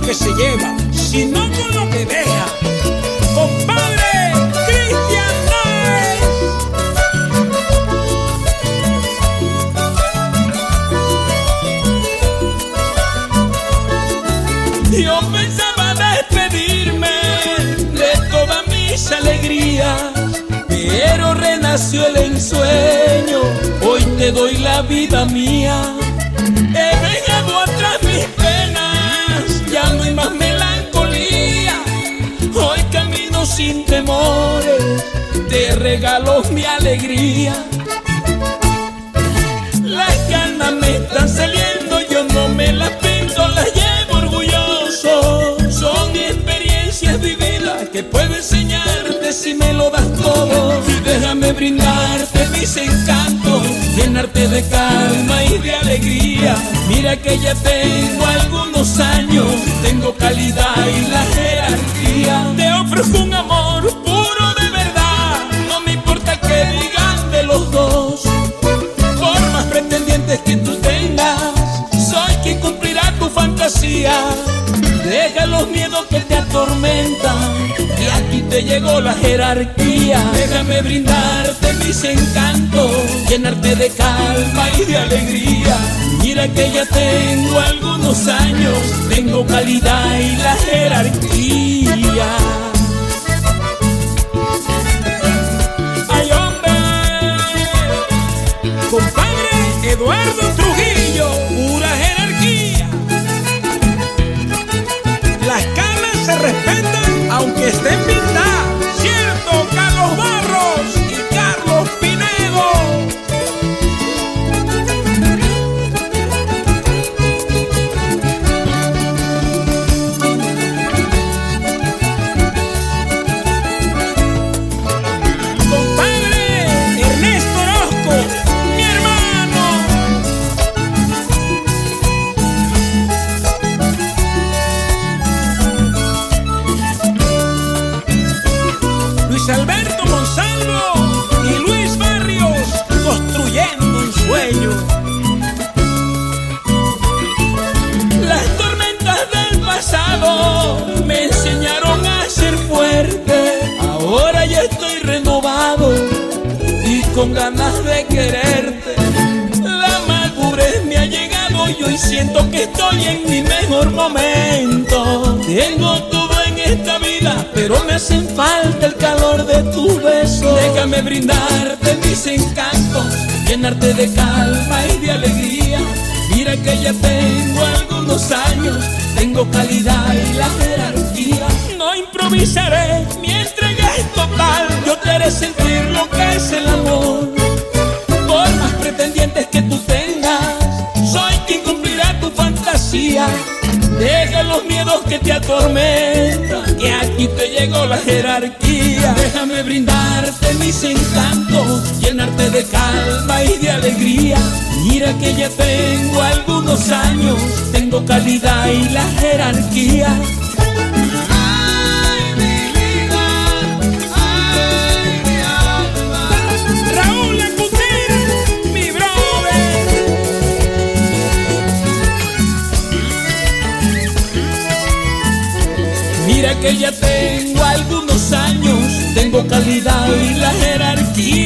que se lleva, sino con lo que deja. Compadre Cristian Noes. Yo pensaba despedirme de todas mis alegrías, pero renació el ensueño. Hoy te doy la vida mía. Te regalo mi alegría. Las ganas me están saliendo, yo no me las pinto, las llevo orgulloso. Son experiencias vividas que puedo enseñarte si me lo das todo. Y déjame brindarte mis encantos, llenarte de calma y de alegría. Mira que ya tengo algunos años, tengo calidad y la jerarquía. Te llegó la jerarquía. Déjame brindarte mis encantos, llenarte de calma y de alegría. Mira que ya tengo algunos años, tengo calidad y la jerarquía. Con ganas de quererte. La madurez me ha llegado y hoy siento que estoy en mi mejor momento. Tengo todo en esta vida, pero me hacen falta el calor de tu beso. Déjame brindarte mis encantos, llenarte de calma y de alegría. Mira que ya tengo algunos años, tengo calidad y la jerarquía. No improvisaré, mi entrega es total. Haré sentir lo que es el amor. Por más pretendientes que tú tengas, soy quien cumplirá tu fantasía. Deja los miedos que te atormentan, que aquí te llegó la jerarquía. Déjame brindarte mis encantos, llenarte de calma y de alegría. Mira que ya tengo algunos años, tengo calidad y la jerarquía. Que ya tengo algunos años, tengo calidad y la jerarquía.